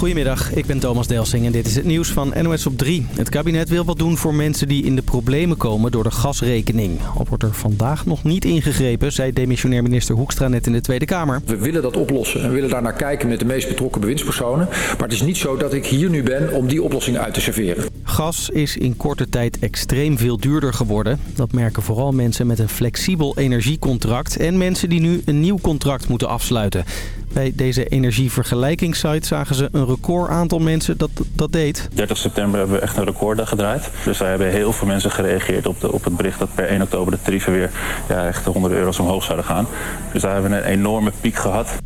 Goedemiddag, ik ben Thomas Delsing en dit is het nieuws van NOS op 3. Het kabinet wil wat doen voor mensen die in de problemen komen door de gasrekening. Al wordt er vandaag nog niet ingegrepen, zei demissionair minister Hoekstra net in de Tweede Kamer. We willen dat oplossen en we willen daarnaar kijken met de meest betrokken bewindspersonen. Maar het is niet zo dat ik hier nu ben om die oplossing uit te serveren. Gas is in korte tijd extreem veel duurder geworden. Dat merken vooral mensen met een flexibel energiecontract en mensen die nu een nieuw contract moeten afsluiten. Bij deze energievergelijkingssite zagen ze een record aantal mensen dat dat deed. 30 september hebben we echt een recorddag gedraaid. Dus daar hebben heel veel mensen gereageerd op, de, op het bericht dat per 1 oktober de tarieven weer ja, echt honderden euro's omhoog zouden gaan. Dus daar hebben we een enorme piek gehad.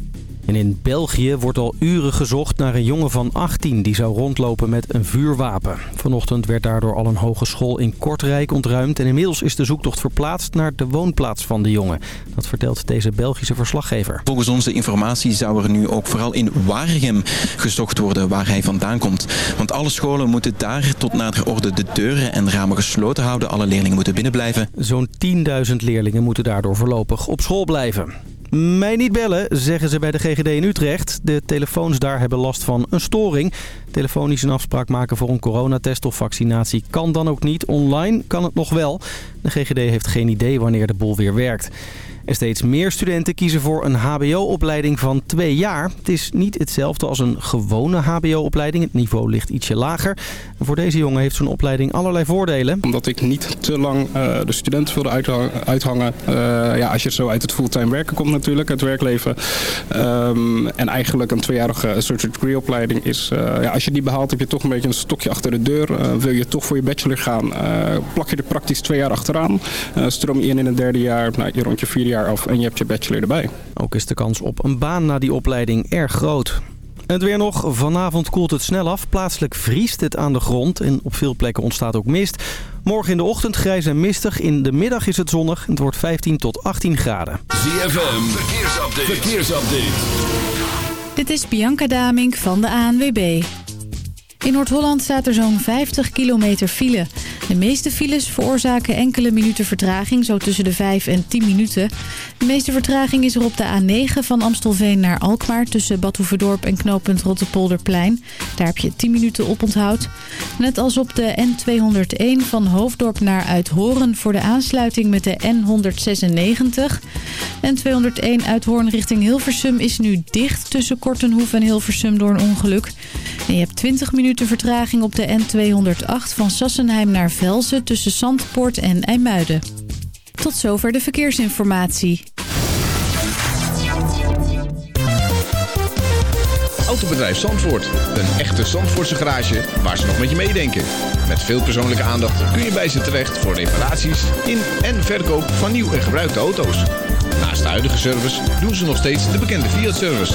En in België wordt al uren gezocht naar een jongen van 18 die zou rondlopen met een vuurwapen. Vanochtend werd daardoor al een hogeschool in Kortrijk ontruimd en inmiddels is de zoektocht verplaatst naar de woonplaats van de jongen. Dat vertelt deze Belgische verslaggever. Volgens onze informatie zou er nu ook vooral in Waregem gezocht worden waar hij vandaan komt. Want alle scholen moeten daar tot nader orde de deuren en ramen gesloten houden. Alle leerlingen moeten binnenblijven. Zo'n 10.000 leerlingen moeten daardoor voorlopig op school blijven. Mij niet bellen, zeggen ze bij de GGD in Utrecht. De telefoons daar hebben last van een storing. Telefonisch een afspraak maken voor een coronatest of vaccinatie kan dan ook niet. Online kan het nog wel. De GGD heeft geen idee wanneer de boel weer werkt. Steeds meer studenten kiezen voor een hbo-opleiding van twee jaar. Het is niet hetzelfde als een gewone hbo-opleiding. Het niveau ligt ietsje lager. Voor deze jongen heeft zo'n opleiding allerlei voordelen. Omdat ik niet te lang uh, de studenten wilde uithangen. Uh, ja, als je zo uit het fulltime werken komt natuurlijk, het werkleven. Um, en eigenlijk een tweejarige associate degree opleiding is... Uh, ja, als je die behaalt heb je toch een beetje een stokje achter de deur. wil je toch voor je bachelor gaan, plak je er praktisch twee jaar achteraan. stroom je in in het derde jaar, nou, je rond je vierde jaar af en je hebt je bachelor erbij. Ook is de kans op een baan na die opleiding erg groot. Het weer nog. Vanavond koelt het snel af. Plaatselijk vriest het aan de grond en op veel plekken ontstaat ook mist. Morgen in de ochtend grijs en mistig. In de middag is het zonnig. Het wordt 15 tot 18 graden. ZFM, verkeersupdate. verkeersupdate. Dit is Bianca Damink van de ANWB. In Noord-Holland staat er zo'n 50 kilometer file. De meeste files veroorzaken enkele minuten vertraging, zo tussen de 5 en 10 minuten. De meeste vertraging is er op de A9 van Amstelveen naar Alkmaar... tussen Bad en knooppunt Rottepolderplein. Daar heb je 10 minuten op onthoud. Net als op de N201 van Hoofddorp naar Uithoren... voor de aansluiting met de N196. N201 Uithoorn richting Hilversum is nu dicht... tussen Kortenhoef en Hilversum door een ongeluk. En je hebt 20 minuten vertraging op de N208 van Sassenheim naar Velzen... tussen Zandpoort en IJmuiden. Tot zover de verkeersinformatie. Autobedrijf Zandvoort. Een echte Zandvoortse garage waar ze nog met je meedenken. Met veel persoonlijke aandacht kun je bij ze terecht voor reparaties in en verkoop van nieuw en gebruikte auto's. Naast de huidige service doen ze nog steeds de bekende Fiat-service.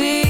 see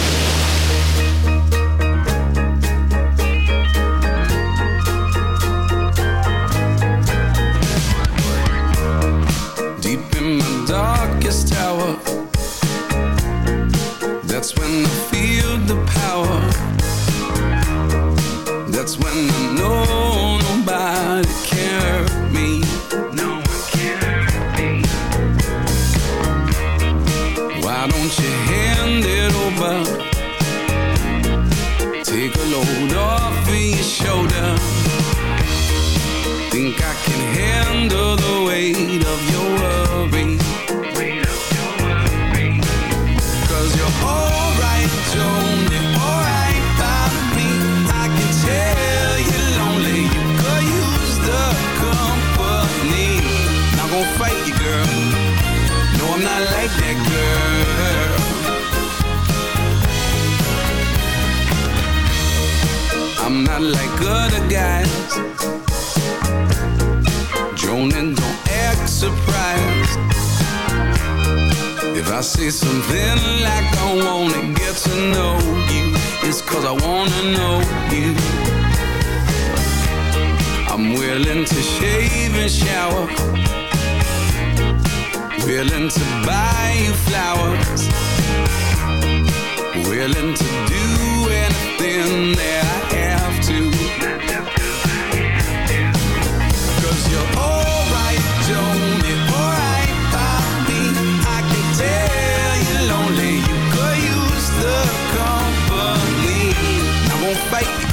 something like I wanna get to know you. It's cause I wanna know you. I'm willing to shave and shower. Willing to buy you flowers. Willing to do anything that I have to. Cause you're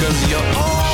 Cause you're all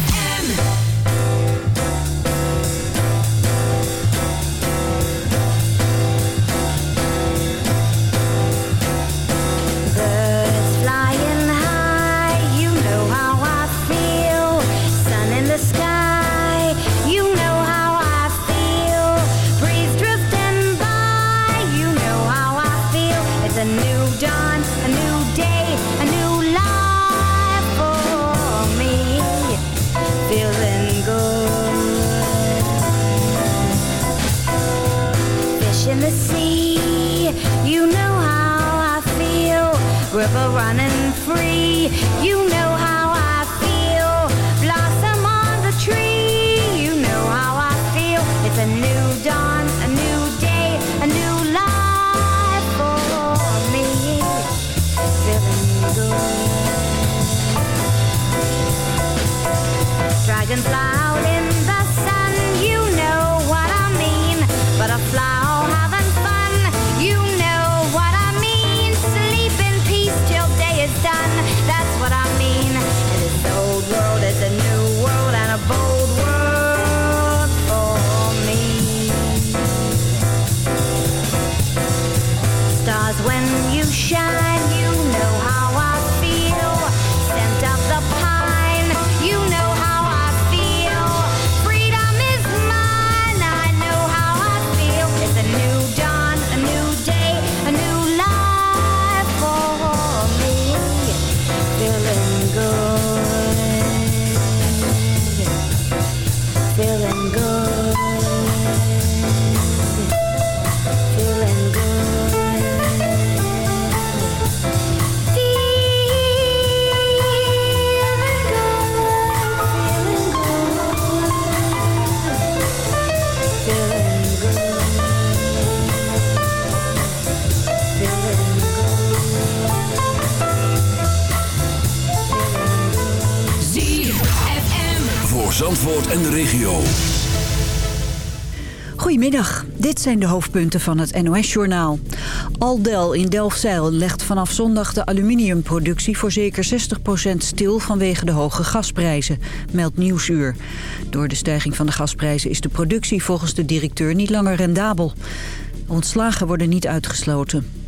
En de regio. Goedemiddag, dit zijn de hoofdpunten van het NOS-journaal. Aldel in Delfzijl legt vanaf zondag de aluminiumproductie voor zeker 60% stil vanwege de hoge gasprijzen, meldt Nieuwsuur. Door de stijging van de gasprijzen is de productie volgens de directeur niet langer rendabel. Ontslagen worden niet uitgesloten.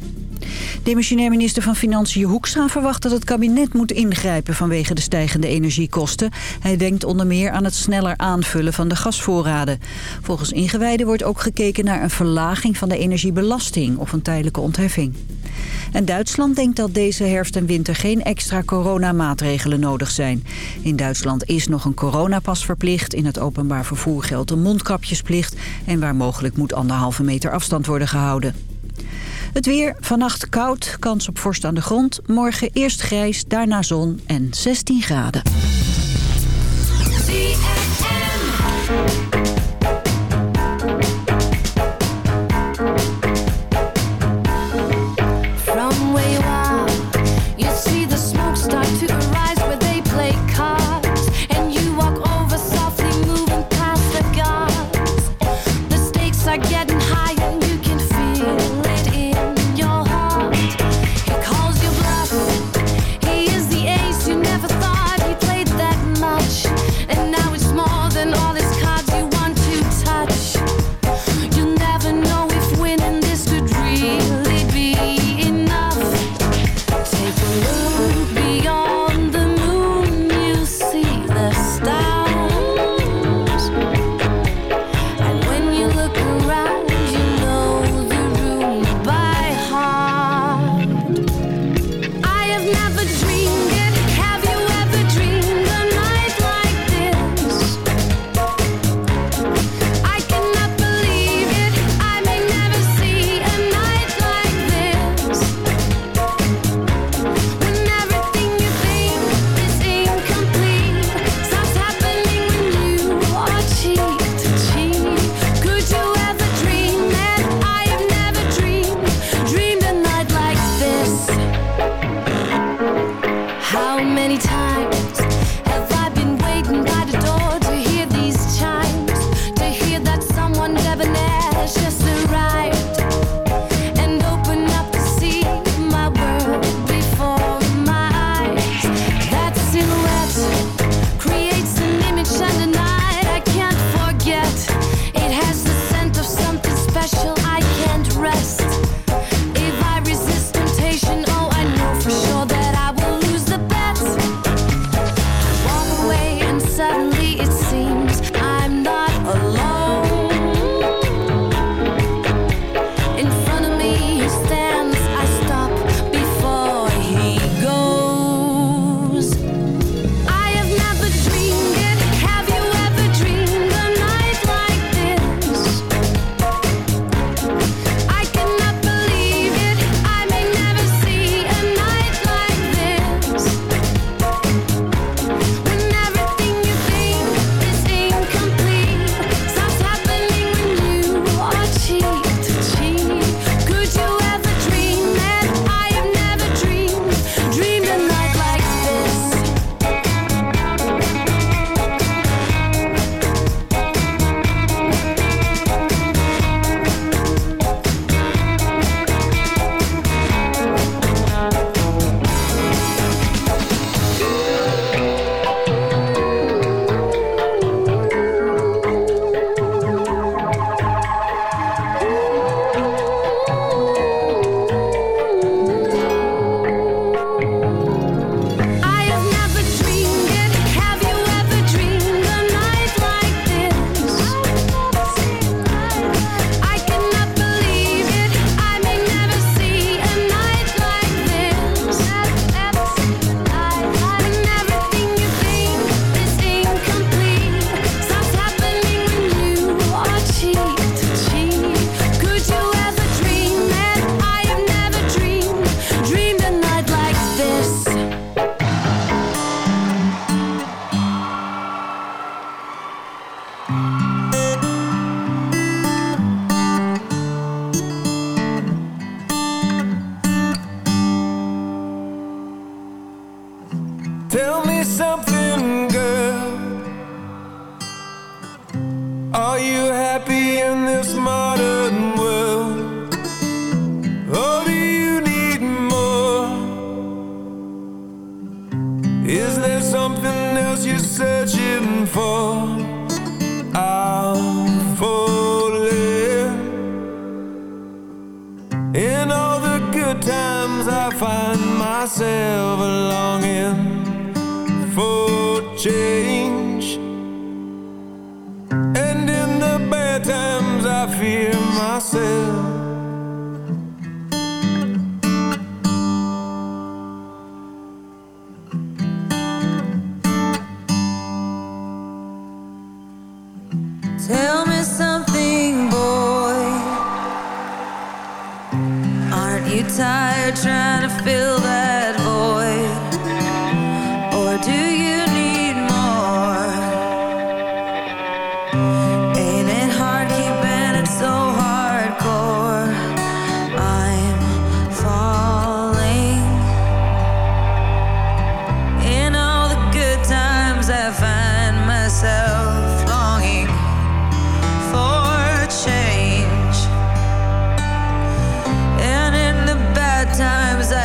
Demissionair minister van Financiën Hoekstra verwacht dat het kabinet moet ingrijpen vanwege de stijgende energiekosten. Hij denkt onder meer aan het sneller aanvullen van de gasvoorraden. Volgens ingewijden wordt ook gekeken naar een verlaging van de energiebelasting of een tijdelijke ontheffing. En Duitsland denkt dat deze herfst en winter geen extra coronamaatregelen nodig zijn. In Duitsland is nog een coronapas verplicht. In het openbaar vervoer geldt een mondkapjesplicht. En waar mogelijk moet anderhalve meter afstand worden gehouden. Het weer, vannacht koud, kans op vorst aan de grond. Morgen eerst grijs, daarna zon en 16 graden.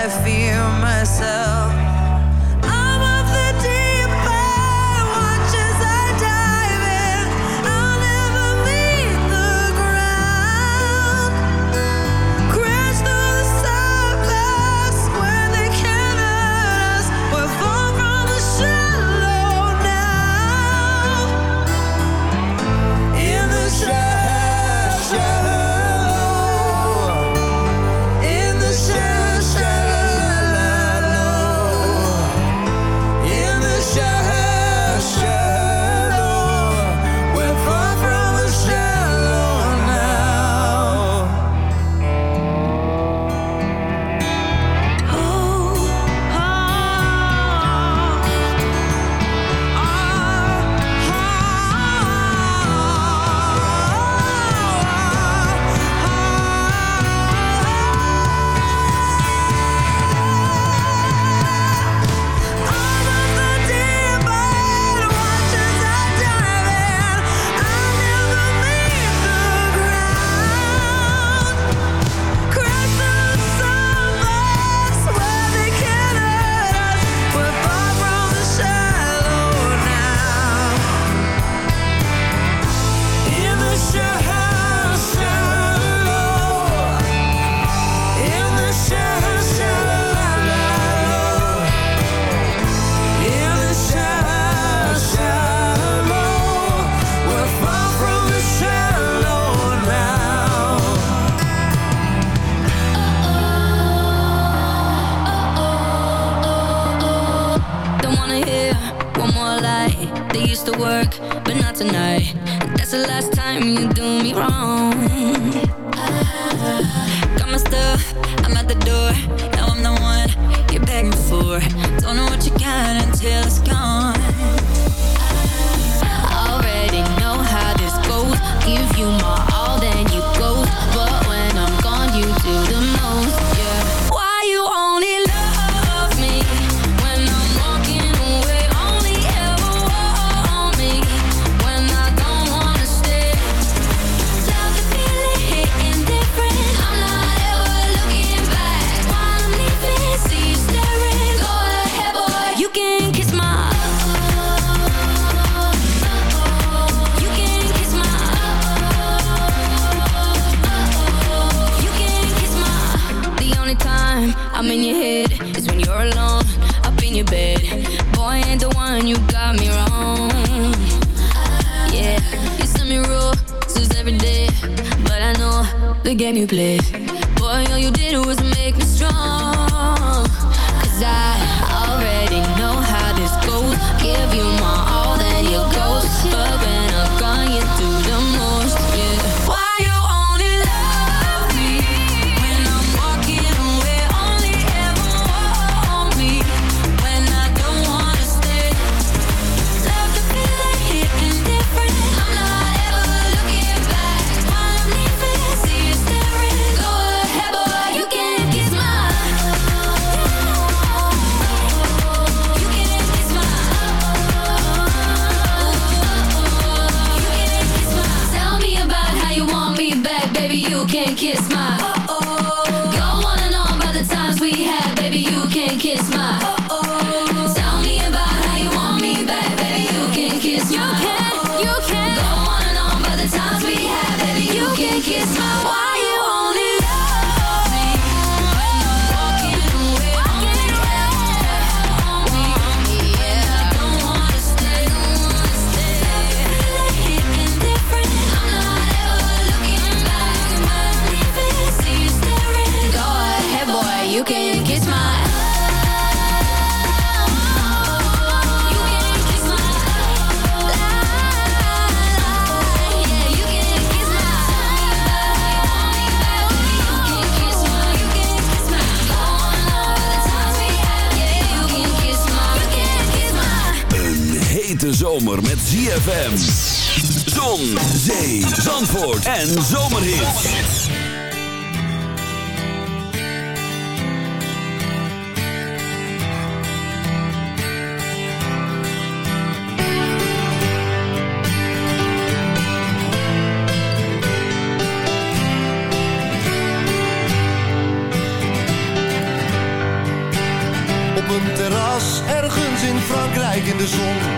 I feel myself. That's the last time you do me wrong. Got my stuff, I'm at the door. Now I'm the one you're begging for. Don't know what you got until it's gone. anyplace baby. You can kiss my. Zomer met ZFM. Zon, zee, zandvoort en zomerhits. Op een terras ergens in Frankrijk in de zon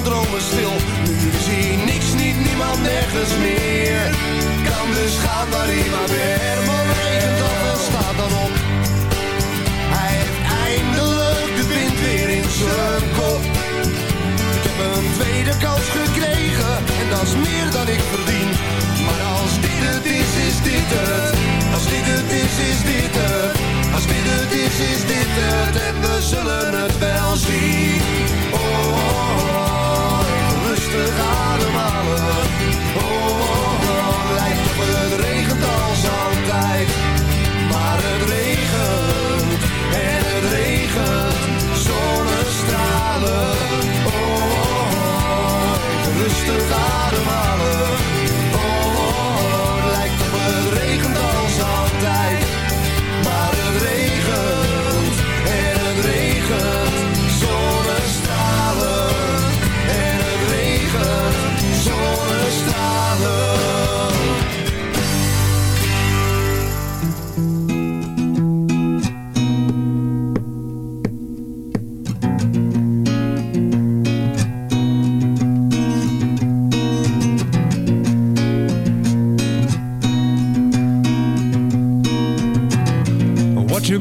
Dromen stil. Nu zie hij niks, niet niemand, nergens meer. Kan dus gaan waar hij maar weer. Herman regent af en staat dan op. Hij heeft eindelijk de wind weer in zijn kop. Ik heb een tweede kans gekregen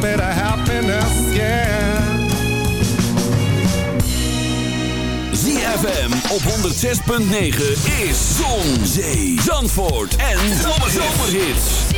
Little bit happiness, yeah. ZFM op 106.9 is Zon, Zee, Zandvoort en Zomerhits.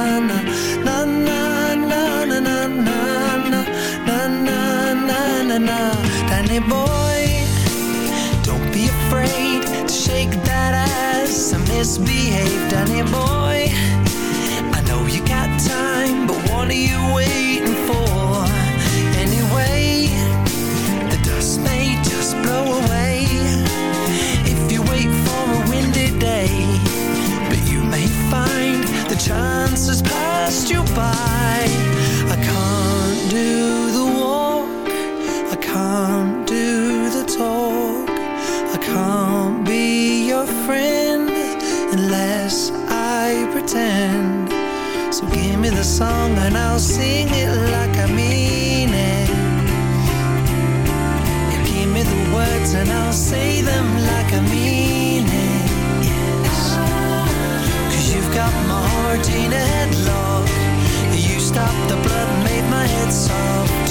na na na Danny boy, don't be afraid to shake that ass and misbehave, Danny boy. I know you got time, but what are you waiting for? Anyway, the dust may just blow away if you wait for a windy day. But you may find the chance has passed you by. I can't do can't do the talk, I can't be your friend unless I pretend. So give me the song and I'll sing it like I mean it. You give me the words and I'll say them like I mean it. Cause you've got my heart in a headlock. You stopped the blood and made my head soft.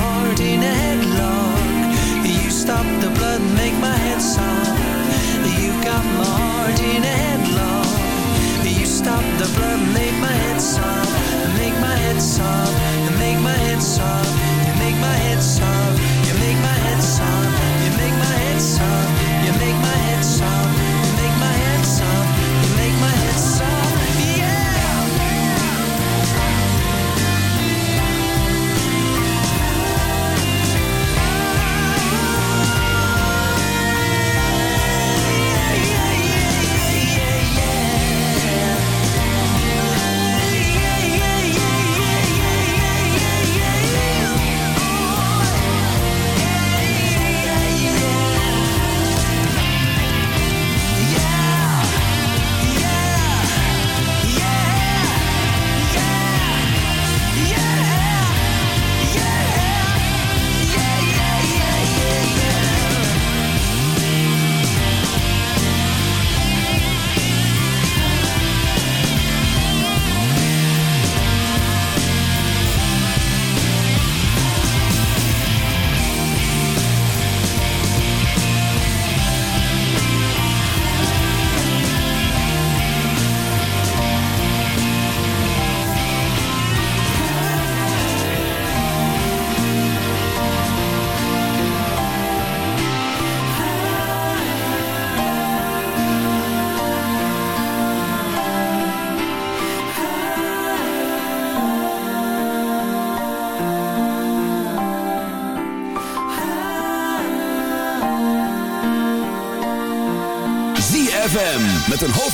Stopped the blood make my head soft You got my heart in a headlock. You stopped the blood make my head soft Make my head soft Make my head soft You make my head soft You make my head soft You make my head soft You make my head soft